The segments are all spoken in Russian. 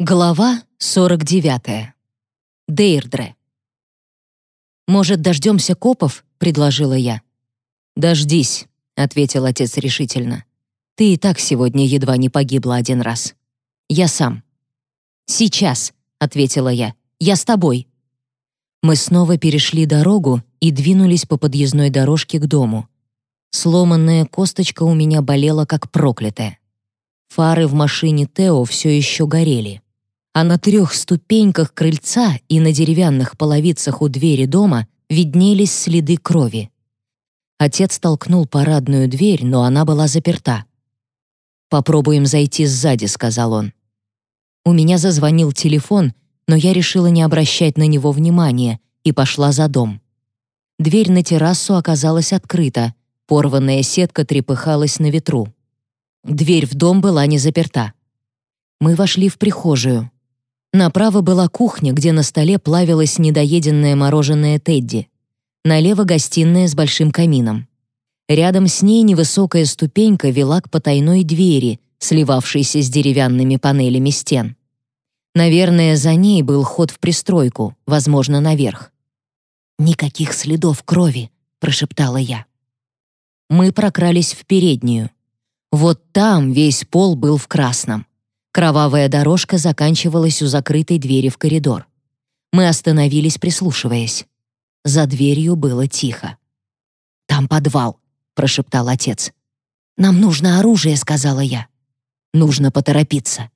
Глава 49. Дейрдре. «Может, дождемся копов?» — предложила я. «Дождись», — ответил отец решительно. «Ты и так сегодня едва не погибла один раз. Я сам». «Сейчас», — ответила я. «Я с тобой». Мы снова перешли дорогу и двинулись по подъездной дорожке к дому. Сломанная косточка у меня болела как проклятая. Фары в машине Тео все еще горели а на трех ступеньках крыльца и на деревянных половицах у двери дома виднелись следы крови. Отец толкнул парадную дверь, но она была заперта. «Попробуем зайти сзади», — сказал он. У меня зазвонил телефон, но я решила не обращать на него внимания и пошла за дом. Дверь на террасу оказалась открыта, порванная сетка трепыхалась на ветру. Дверь в дом была не заперта. Мы вошли в прихожую. Направо была кухня, где на столе плавилось недоеденное мороженое Тедди. Налево гостиная с большим камином. Рядом с ней невысокая ступенька вела к потайной двери, сливавшейся с деревянными панелями стен. Наверное, за ней был ход в пристройку, возможно, наверх. «Никаких следов крови», — прошептала я. Мы прокрались в переднюю. Вот там весь пол был в красном. Кровавая дорожка заканчивалась у закрытой двери в коридор. Мы остановились, прислушиваясь. За дверью было тихо. «Там подвал», — прошептал отец. «Нам нужно оружие», — сказала я. «Нужно поторопиться».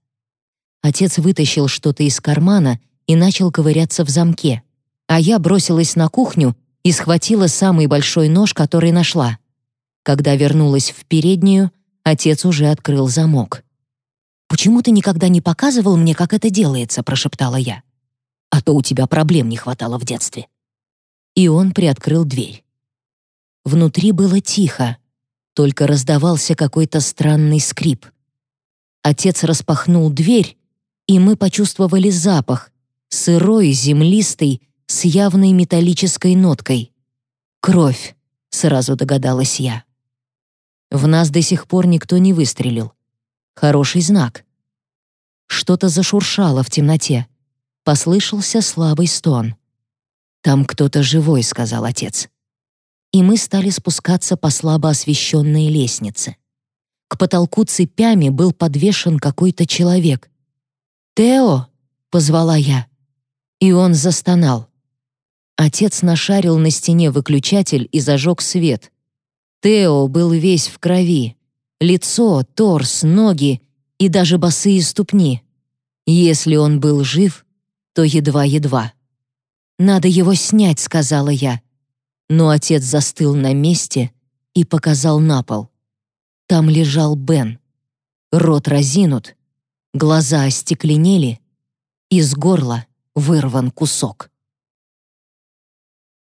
Отец вытащил что-то из кармана и начал ковыряться в замке, а я бросилась на кухню и схватила самый большой нож, который нашла. Когда вернулась в переднюю, отец уже открыл замок. «Почему ты никогда не показывал мне, как это делается?» — прошептала я. «А то у тебя проблем не хватало в детстве». И он приоткрыл дверь. Внутри было тихо, только раздавался какой-то странный скрип. Отец распахнул дверь, и мы почувствовали запах, сырой, землистый, с явной металлической ноткой. «Кровь», — сразу догадалась я. В нас до сих пор никто не выстрелил. Хороший знак. Что-то зашуршало в темноте. Послышался слабый стон. «Там кто-то живой», — сказал отец. И мы стали спускаться по слабо освещенной лестнице. К потолку цепями был подвешен какой-то человек. «Тео!» — позвала я. И он застонал. Отец нашарил на стене выключатель и зажег свет. Тео был весь в крови. Лицо, торс, ноги и даже босые ступни. Если он был жив, то едва-едва. «Надо его снять», — сказала я. Но отец застыл на месте и показал на пол. Там лежал Бен. Рот разинут, глаза остекленели, из горла вырван кусок.